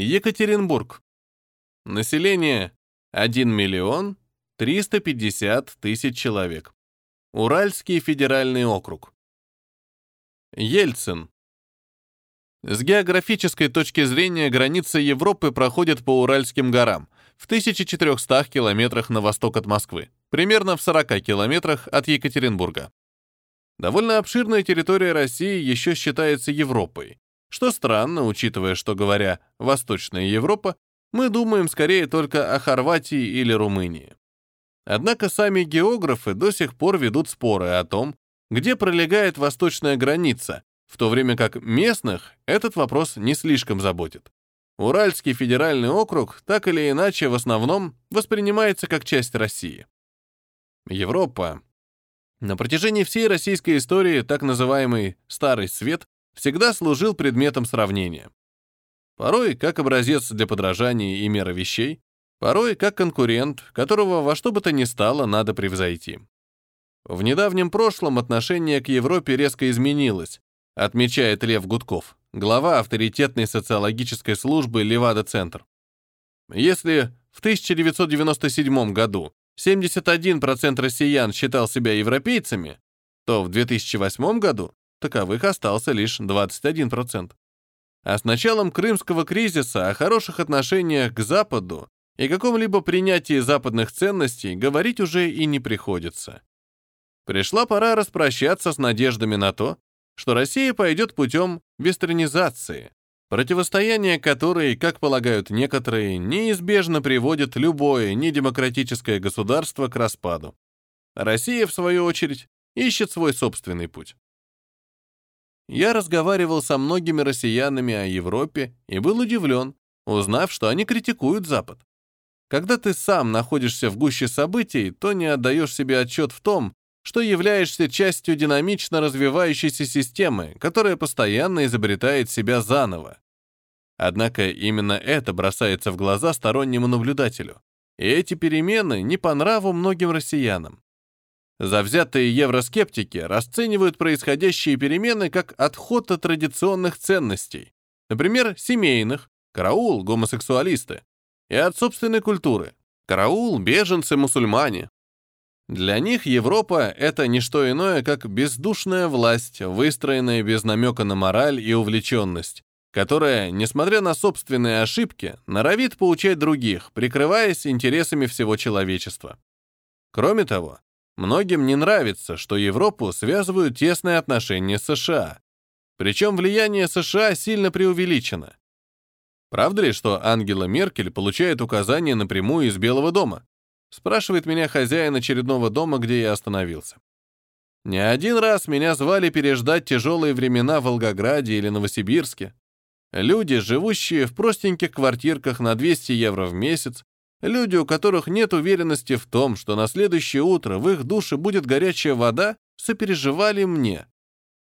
Екатеринбург. Население 1 миллион 350 тысяч человек. Уральский федеральный округ. Ельцин. С географической точки зрения граница Европы проходит по Уральским горам в 1400 километрах на восток от Москвы, примерно в 40 километрах от Екатеринбурга. Довольно обширная территория России еще считается Европой, что странно, учитывая, что, говоря «Восточная Европа», мы думаем скорее только о Хорватии или Румынии. Однако сами географы до сих пор ведут споры о том, где пролегает восточная граница, в то время как местных этот вопрос не слишком заботит. Уральский федеральный округ так или иначе в основном воспринимается как часть России. Европа. На протяжении всей российской истории так называемый «Старый Свет» всегда служил предметом сравнения. Порой как образец для подражания и меры вещей, порой как конкурент, которого во что бы то ни стало надо превзойти. В недавнем прошлом отношение к Европе резко изменилось, отмечает Лев Гудков, глава авторитетной социологической службы Левада-центр. Если в 1997 году 71% россиян считал себя европейцами, то в 2008 году таковых остался лишь 21%. А с началом крымского кризиса о хороших отношениях к Западу и каком-либо принятии западных ценностей говорить уже и не приходится. Пришла пора распрощаться с надеждами на то, что Россия пойдет путем вестернизации, противостояние которой, как полагают некоторые, неизбежно приводит любое недемократическое государство к распаду. Россия, в свою очередь, ищет свой собственный путь. Я разговаривал со многими россиянами о Европе и был удивлен, узнав, что они критикуют Запад. Когда ты сам находишься в гуще событий, то не отдаешь себе отчет в том, что являешься частью динамично развивающейся системы, которая постоянно изобретает себя заново. Однако именно это бросается в глаза стороннему наблюдателю. И эти перемены не по нраву многим россиянам. Завзятые евроскептики расценивают происходящие перемены как отход от традиционных ценностей, например, семейных, караул, гомосексуалисты, и от собственной культуры, караул, беженцы, мусульмане, для них Европа — это не что иное, как бездушная власть, выстроенная без намека на мораль и увлеченность, которая, несмотря на собственные ошибки, норовит поучать других, прикрываясь интересами всего человечества. Кроме того, многим не нравится, что Европу связывают тесные отношения с США. Причем влияние США сильно преувеличено. Правда ли, что Ангела Меркель получает указания напрямую из Белого дома? Спрашивает меня хозяин очередного дома, где я остановился. Не один раз меня звали переждать тяжелые времена в Волгограде или Новосибирске. Люди, живущие в простеньких квартирках на 200 евро в месяц, люди, у которых нет уверенности в том, что на следующее утро в их душе будет горячая вода, сопереживали мне.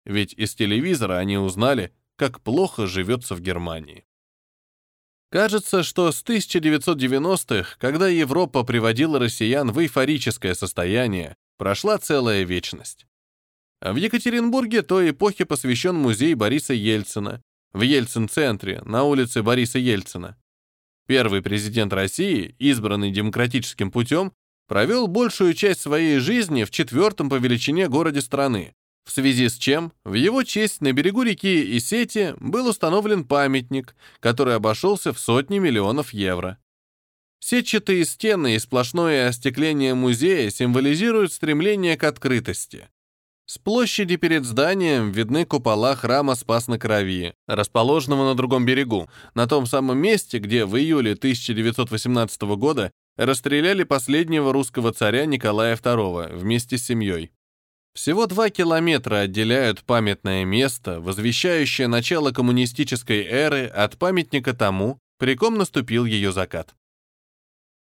Ведь из телевизора они узнали, как плохо живется в Германии. Кажется, что с 1990-х, когда Европа приводила россиян в эйфорическое состояние, прошла целая вечность. В Екатеринбурге той эпохе посвящен музей Бориса Ельцина, в Ельцин-центре, на улице Бориса Ельцина. Первый президент России, избранный демократическим путем, провел большую часть своей жизни в четвертом по величине городе страны, в связи с чем в его честь на берегу реки Исети был установлен памятник, который обошелся в сотни миллионов евро. Сетчатые стены и сплошное остекление музея символизируют стремление к открытости. С площади перед зданием видны купола храма Спас на Крови, расположенного на другом берегу, на том самом месте, где в июле 1918 года расстреляли последнего русского царя Николая II вместе с семьей. Всего два километра отделяют памятное место, возвещающее начало коммунистической эры от памятника тому, при ком наступил ее закат.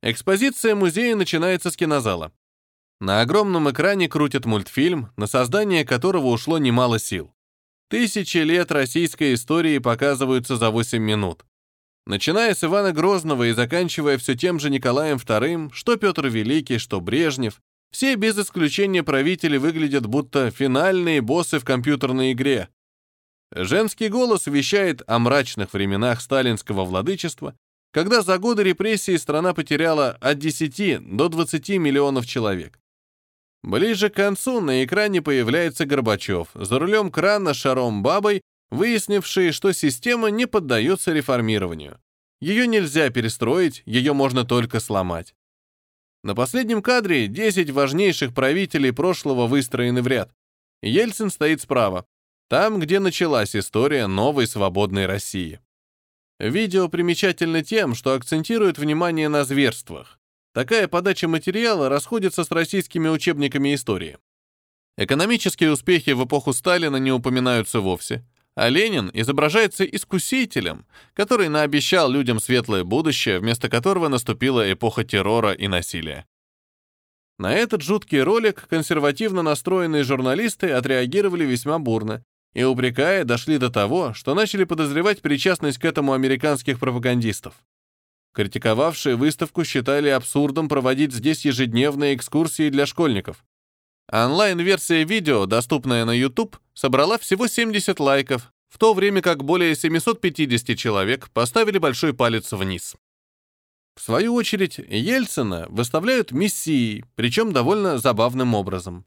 Экспозиция музея начинается с кинозала. На огромном экране крутят мультфильм, на создание которого ушло немало сил. Тысячи лет российской истории показываются за 8 минут. Начиная с Ивана Грозного и заканчивая все тем же Николаем II, что Петр Великий, что Брежнев, все без исключения правители выглядят будто финальные боссы в компьютерной игре. Женский голос вещает о мрачных временах сталинского владычества, когда за годы репрессий страна потеряла от 10 до 20 миллионов человек. Ближе к концу на экране появляется Горбачев, за рулем крана шаром бабой, выяснивший, что система не поддается реформированию. Ее нельзя перестроить, ее можно только сломать. На последнем кадре 10 важнейших правителей прошлого выстроены в ряд. Ельцин стоит справа, там, где началась история новой свободной России. Видео примечательно тем, что акцентирует внимание на зверствах. Такая подача материала расходится с российскими учебниками истории. Экономические успехи в эпоху Сталина не упоминаются вовсе, а Ленин изображается искусителем, который наобещал людям светлое будущее, вместо которого наступила эпоха террора и насилия. На этот жуткий ролик консервативно настроенные журналисты отреагировали весьма бурно и, упрекая, дошли до того, что начали подозревать причастность к этому американских пропагандистов. Критиковавшие выставку считали абсурдом проводить здесь ежедневные экскурсии для школьников. Онлайн-версия видео, доступная на YouTube, собрала всего 70 лайков, в то время как более 750 человек поставили большой палец вниз. В свою очередь, Ельцина выставляют мессией, причем довольно забавным образом.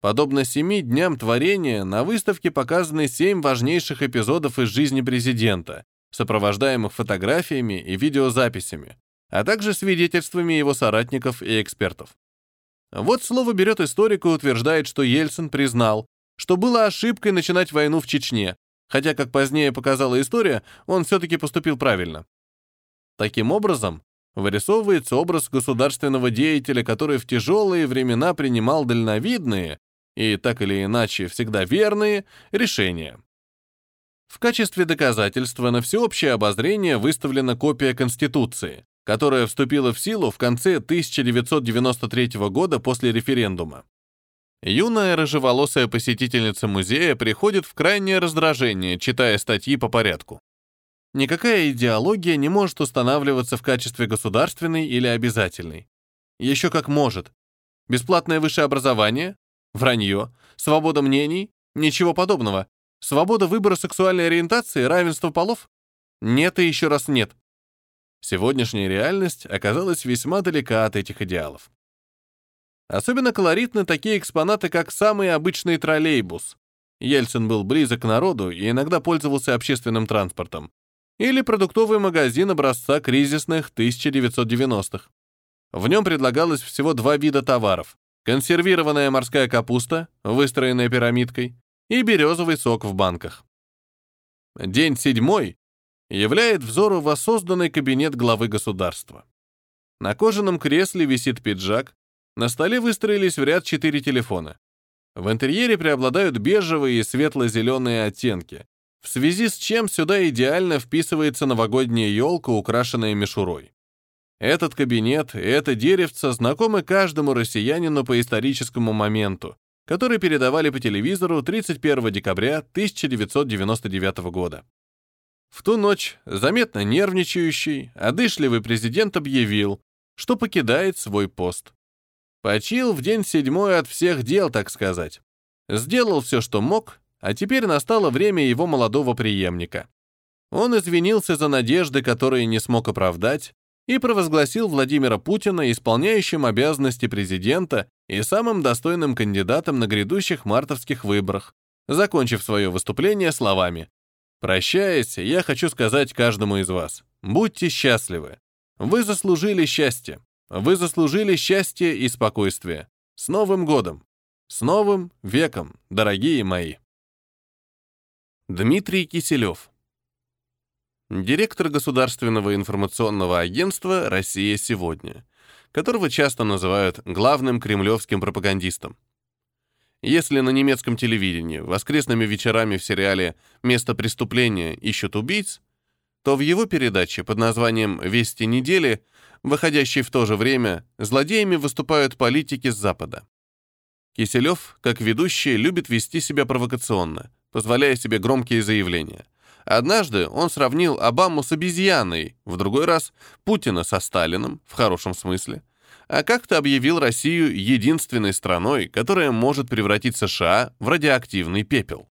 Подобно семи дням творения, на выставке показаны семь важнейших эпизодов из жизни президента, сопровождаемых фотографиями и видеозаписями, а также свидетельствами его соратников и экспертов. Вот слово берет историк и утверждает, что Ельцин признал, что было ошибкой начинать войну в Чечне, хотя, как позднее показала история, он все-таки поступил правильно. Таким образом, вырисовывается образ государственного деятеля, который в тяжелые времена принимал дальновидные и, так или иначе, всегда верные решения. В качестве доказательства на всеобщее обозрение выставлена копия Конституции, которая вступила в силу в конце 1993 года после референдума. Юная рыжеволосая посетительница музея приходит в крайнее раздражение, читая статьи по порядку. Никакая идеология не может устанавливаться в качестве государственной или обязательной. Еще как может. Бесплатное высшее образование? Вранье. Свобода мнений? Ничего подобного. Свобода выбора сексуальной ориентации, равенство полов? Нет и еще раз нет. Сегодняшняя реальность оказалась весьма далека от этих идеалов. Особенно колоритны такие экспонаты, как самый обычный троллейбус. Ельцин был близок к народу и иногда пользовался общественным транспортом. Или продуктовый магазин образца кризисных 1990-х. В нем предлагалось всего два вида товаров. Консервированная морская капуста, выстроенная пирамидкой, и березовый сок в банках. День седьмой являет взору воссозданный кабинет главы государства. На кожаном кресле висит пиджак, на столе выстроились в ряд четыре телефона. В интерьере преобладают бежевые и светло-зеленые оттенки, в связи с чем сюда идеально вписывается новогодняя елка, украшенная мишурой. Этот кабинет и это деревце знакомы каждому россиянину по историческому моменту, который передавали по телевизору 31 декабря 1999 года. В ту ночь заметно нервничающий, одышливый президент объявил, что покидает свой пост. Почил в день седьмой от всех дел, так сказать. Сделал все, что мог, а теперь настало время его молодого преемника. Он извинился за надежды, которые не смог оправдать, и провозгласил Владимира Путина исполняющим обязанности президента и самым достойным кандидатом на грядущих мартовских выборах, закончив свое выступление словами «Прощаясь, я хочу сказать каждому из вас, будьте счастливы. Вы заслужили счастье. Вы заслужили счастье и спокойствие. С Новым годом! С Новым веком, дорогие мои!» Дмитрий Киселев директор Государственного информационного агентства «Россия сегодня», которого часто называют главным кремлевским пропагандистом. Если на немецком телевидении воскресными вечерами в сериале «Место преступления ищут убийц», то в его передаче под названием «Вести недели», выходящей в то же время, злодеями выступают политики с Запада. Киселев, как ведущий, любит вести себя провокационно, позволяя себе громкие заявления – Однажды он сравнил Обаму с обезьяной, в другой раз Путина со Сталином, в хорошем смысле. А как-то объявил Россию единственной страной, которая может превратить США в радиоактивный пепел.